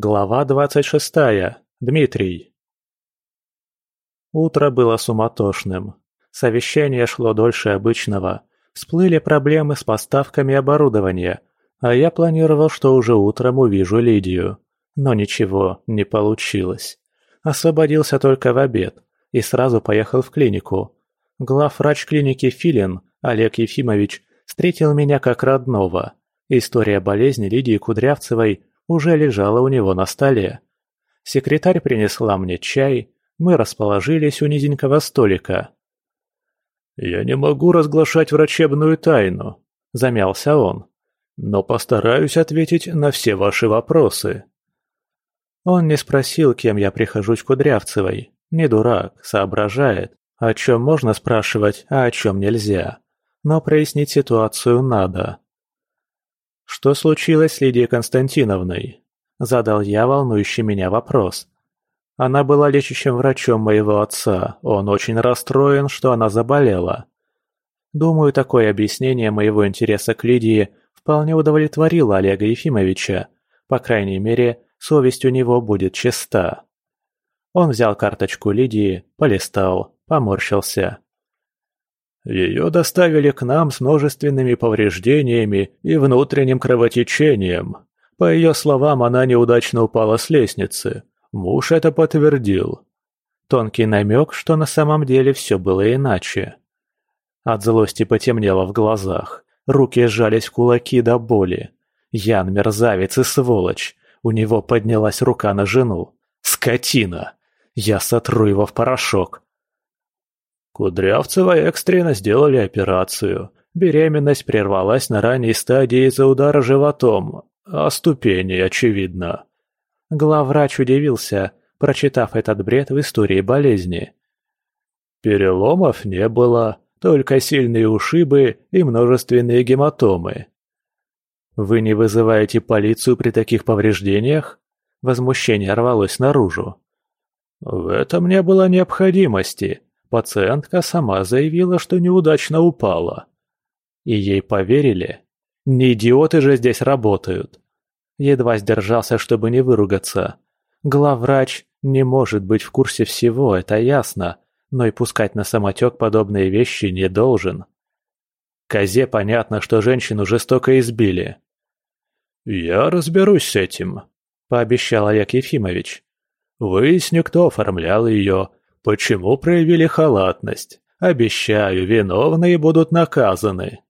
Глава двадцать шестая. Дмитрий. Утро было суматошным. Совещание шло дольше обычного. Всплыли проблемы с поставками оборудования, а я планировал, что уже утром увижу Лидию. Но ничего, не получилось. Освободился только в обед и сразу поехал в клинику. Главврач клиники Филин, Олег Ефимович, встретил меня как родного. История болезни Лидии Кудрявцевой уже лежала у него на столе. Секретарь принесла мне чай, мы расположились у низенького столика. «Я не могу разглашать врачебную тайну», – замялся он, – «но постараюсь ответить на все ваши вопросы». Он не спросил, кем я прихожусь Кудрявцевой. Не дурак, соображает, о чем можно спрашивать, а о чем нельзя. Но прояснить ситуацию надо. «Что случилось с Лидией Константиновной?» – задал я волнующий меня вопрос. Она была лечащим врачом моего отца, он очень расстроен, что она заболела. Думаю, такое объяснение моего интереса к Лидии вполне удовлетворило Олега Ефимовича. По крайней мере, совесть у него будет чиста. Он взял карточку Лидии, полистал, поморщился. Ее доставили к нам с множественными повреждениями и внутренним кровотечением. По ее словам, она неудачно упала с лестницы. Муж это подтвердил. Тонкий намек, что на самом деле все было иначе. От злости потемнело в глазах. Руки сжались в кулаки до боли. Ян мерзавец и сволочь. У него поднялась рука на жену. Скотина! Я сотру его в порошок. Кудрявцева экстренно сделали операцию. Беременность прервалась на ранней стадии из-за удара животом. А ступени, очевидно. Главврач удивился, прочитав этот бред в истории болезни. Переломов не было, только сильные ушибы и множественные гематомы. «Вы не вызываете полицию при таких повреждениях?» Возмущение рвалось наружу. «В этом не было необходимости», Пациентка сама заявила, что неудачно упала. И ей поверили. Не идиоты же здесь работают. Едва сдержался, чтобы не выругаться. Главврач не может быть в курсе всего, это ясно, но и пускать на самотек подобные вещи не должен. Козе понятно, что женщину жестоко избили. «Я разберусь с этим», – пообещал Олег Ефимович. «Выясню, кто оформлял ее, Почему проявили халатность? Обещаю, виновные будут наказаны.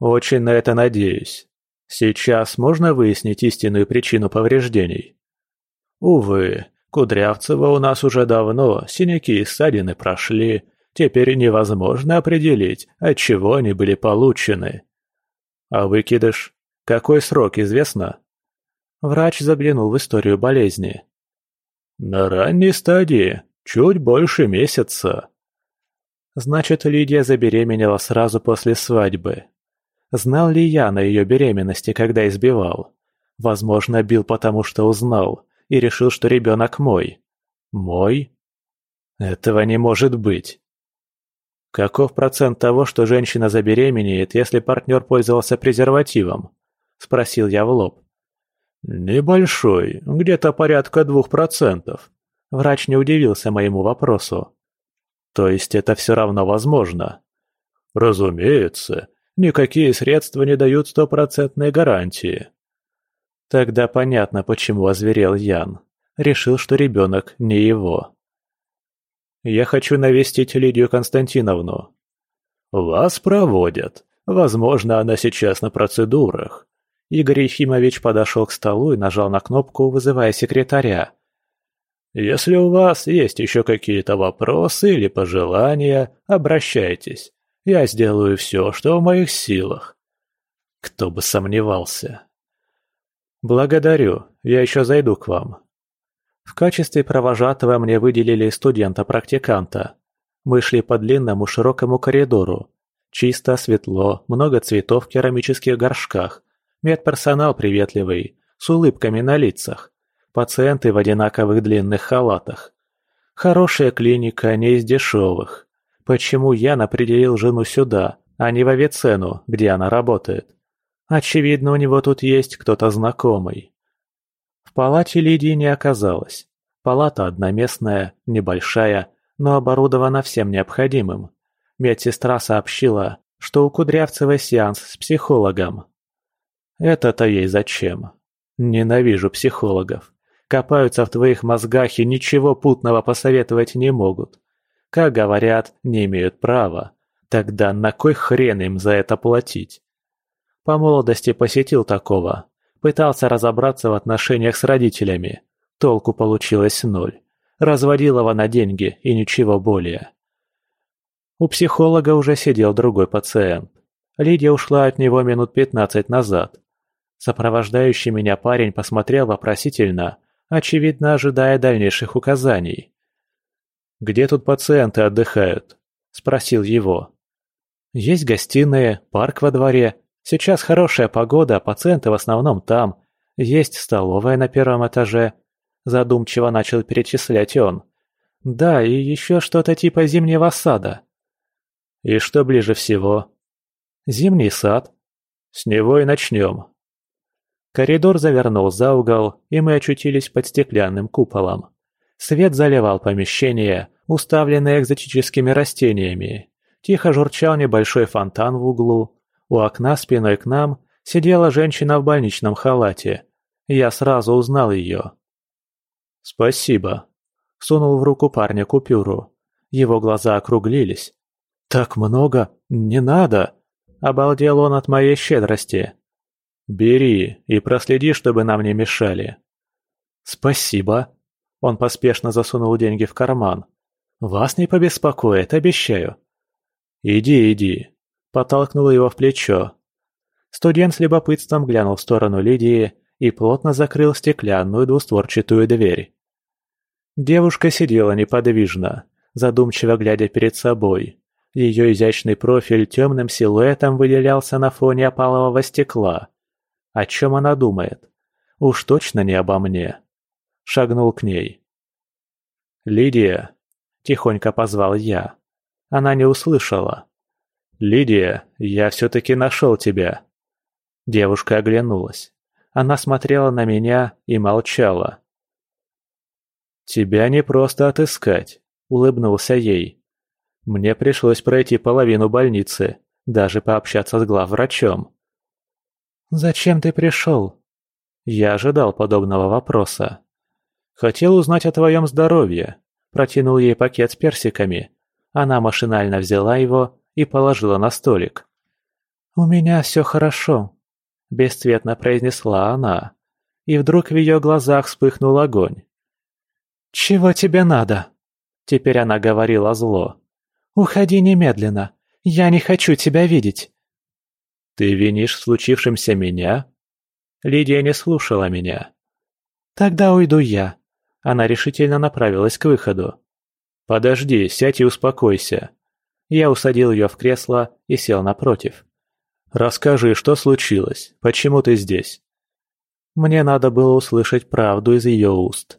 Очень на это надеюсь. Сейчас можно выяснить истинную причину повреждений? Увы, Кудрявцева у нас уже давно, синяки и ссадины прошли, теперь невозможно определить, от чего они были получены. А выкидыш? Какой срок известно? Врач заглянул в историю болезни. На ранней стадии, Чуть больше месяца. Значит, Лидия забеременела сразу после свадьбы. Знал ли я на ее беременности, когда избивал? Возможно, бил потому, что узнал, и решил, что ребенок мой. Мой? Этого не может быть. Каков процент того, что женщина забеременеет, если партнер пользовался презервативом? Спросил я в лоб. Небольшой, где-то порядка двух процентов. Врач не удивился моему вопросу. То есть это все равно возможно? Разумеется, никакие средства не дают стопроцентной гарантии. Тогда понятно, почему озверел Ян. Решил, что ребенок не его. Я хочу навестить Лидию Константиновну. Вас проводят. Возможно, она сейчас на процедурах. Игорь Ефимович подошел к столу и нажал на кнопку, вызывая секретаря. Если у вас есть еще какие-то вопросы или пожелания, обращайтесь. Я сделаю все, что в моих силах. Кто бы сомневался. Благодарю, я еще зайду к вам. В качестве провожатого мне выделили студента-практиканта. Мы шли по длинному широкому коридору. Чисто, светло, много цветов в керамических горшках. Медперсонал приветливый, с улыбками на лицах. Пациенты в одинаковых длинных халатах. Хорошая клиника, не из дешевых. Почему Ян определил жену сюда, а не в Авицену, где она работает? Очевидно, у него тут есть кто-то знакомый. В палате Лидии не оказалось. Палата одноместная, небольшая, но оборудована всем необходимым. Медсестра сообщила, что у Кудрявцевой сеанс с психологом. Это-то ей зачем? Ненавижу психологов. Копаются в твоих мозгах и ничего путного посоветовать не могут. Как говорят, не имеют права. Тогда на кой хрен им за это платить? По молодости посетил такого. Пытался разобраться в отношениях с родителями. Толку получилось ноль. Разводил его на деньги и ничего более. У психолога уже сидел другой пациент. Лидия ушла от него минут пятнадцать назад. Сопровождающий меня парень посмотрел вопросительно, очевидно ожидая дальнейших указаний. «Где тут пациенты отдыхают?» – спросил его. «Есть гостиные, парк во дворе. Сейчас хорошая погода, пациенты в основном там. Есть столовая на первом этаже». Задумчиво начал перечислять он. «Да, и еще что-то типа зимнего сада». «И что ближе всего?» «Зимний сад». «С него и начнем», Коридор завернул за угол, и мы очутились под стеклянным куполом. Свет заливал помещение, уставленное экзотическими растениями. Тихо журчал небольшой фонтан в углу. У окна спиной к нам сидела женщина в больничном халате. Я сразу узнал ее. «Спасибо», — сунул в руку парня купюру. Его глаза округлились. «Так много? Не надо!» — обалдел он от моей щедрости. «Бери и проследи, чтобы нам не мешали». «Спасибо». Он поспешно засунул деньги в карман. «Вас не побеспокоит, обещаю». «Иди, иди», — подтолкнул его в плечо. Студент с любопытством глянул в сторону Лидии и плотно закрыл стеклянную двустворчатую дверь. Девушка сидела неподвижно, задумчиво глядя перед собой. Ее изящный профиль темным силуэтом выделялся на фоне опалового стекла. О чем она думает? Уж точно не обо мне. Шагнул к ней. «Лидия!» – тихонько позвал я. Она не услышала. «Лидия, я все-таки нашел тебя!» Девушка оглянулась. Она смотрела на меня и молчала. «Тебя не просто отыскать», — улыбнулся ей. «Мне пришлось пройти половину больницы, даже пообщаться с главврачом. «Зачем ты пришел?» Я ожидал подобного вопроса. «Хотел узнать о твоем здоровье», – протянул ей пакет с персиками. Она машинально взяла его и положила на столик. «У меня все хорошо», – бесцветно произнесла она. И вдруг в ее глазах вспыхнул огонь. «Чего тебе надо?» Теперь она говорила зло. «Уходи немедленно. Я не хочу тебя видеть. «Ты винишь в случившемся меня?» Лидия не слушала меня. «Тогда уйду я». Она решительно направилась к выходу. «Подожди, сядь и успокойся». Я усадил ее в кресло и сел напротив. «Расскажи, что случилось? Почему ты здесь?» Мне надо было услышать правду из ее уст.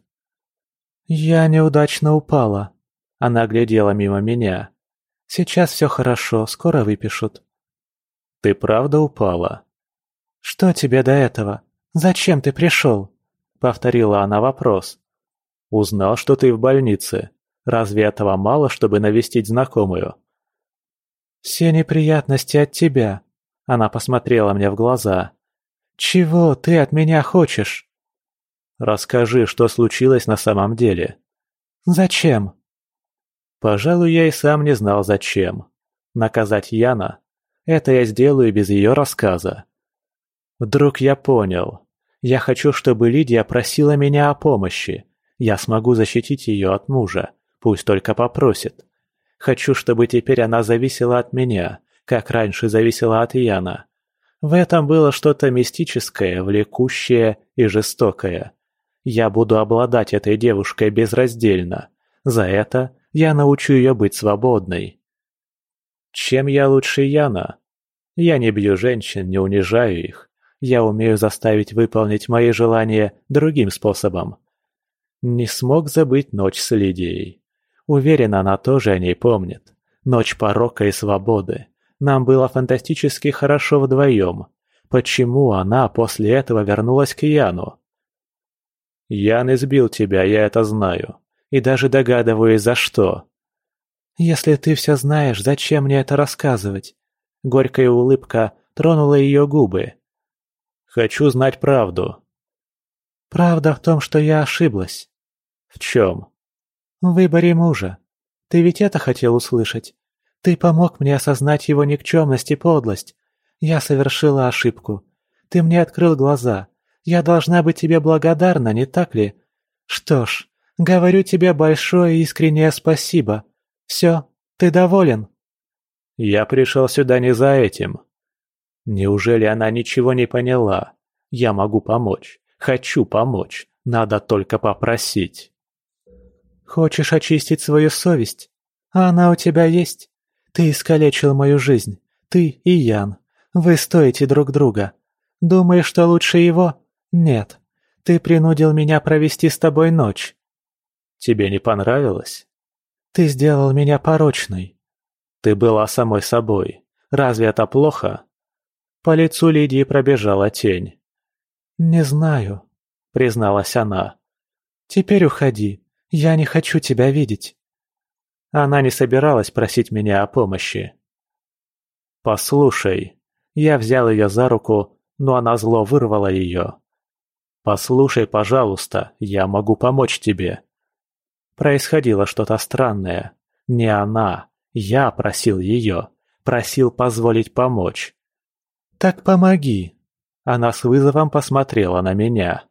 «Я неудачно упала». Она глядела мимо меня. «Сейчас все хорошо, скоро выпишут». «Ты правда упала?» «Что тебе до этого? Зачем ты пришел?» — повторила она вопрос. «Узнал, что ты в больнице. Разве этого мало, чтобы навестить знакомую?» «Все неприятности от тебя», — она посмотрела мне в глаза. «Чего ты от меня хочешь?» «Расскажи, что случилось на самом деле». «Зачем?» Пожалуй, я и сам не знал, зачем. Наказать Яна это я сделаю без ее рассказа. Вдруг я понял. Я хочу, чтобы Лидия просила меня о помощи. Я смогу защитить ее от мужа, пусть только попросит. Хочу, чтобы теперь она зависела от меня, как раньше зависела от Яна. В этом было что-то мистическое, влекущее и жестокое. Я буду обладать этой девушкой безраздельно. За это я научу ее быть свободной. Чем я лучше Яна? Я не бью женщин, не унижаю их. Я умею заставить выполнить мои желания другим способом. Не смог забыть ночь с Лидией. Уверен, она тоже о ней помнит. Ночь порока и свободы. Нам было фантастически хорошо вдвоем. Почему она после этого вернулась к Яну? Ян избил тебя, я это знаю. И даже догадываюсь, за что. Если ты все знаешь, зачем мне это рассказывать? Горькая улыбка тронула ее губы. Хочу знать правду. Правда в том, что я ошиблась. В чем? В выборе мужа. Ты ведь это хотел услышать. Ты помог мне осознать его никчемность и подлость. Я совершила ошибку. Ты мне открыл глаза. Я должна быть тебе благодарна, не так ли? Что ж, говорю тебе большое искреннее спасибо. Все, ты доволен?» «Я пришел сюда не за этим». «Неужели она ничего не поняла? Я могу помочь. Хочу помочь. Надо только попросить». «Хочешь очистить свою совесть? А она у тебя есть? Ты искалечил мою жизнь. Ты и Ян. Вы стоите друг друга. Думаешь, что лучше его? Нет. Ты принудил меня провести с тобой ночь. Тебе не понравилось? Ты сделал меня порочной. Ты была самой собой. Разве это плохо? По лицу Лидии пробежала тень. «Не знаю», — призналась она. «Теперь уходи. Я не хочу тебя видеть». Она не собиралась просить меня о помощи. «Послушай». Я взял ее за руку, но она зло вырвала ее. «Послушай, пожалуйста, я могу помочь тебе». Происходило что-то странное. Не она. Я просил ее. Просил позволить помочь. «Так помоги!» Она с вызовом посмотрела на меня.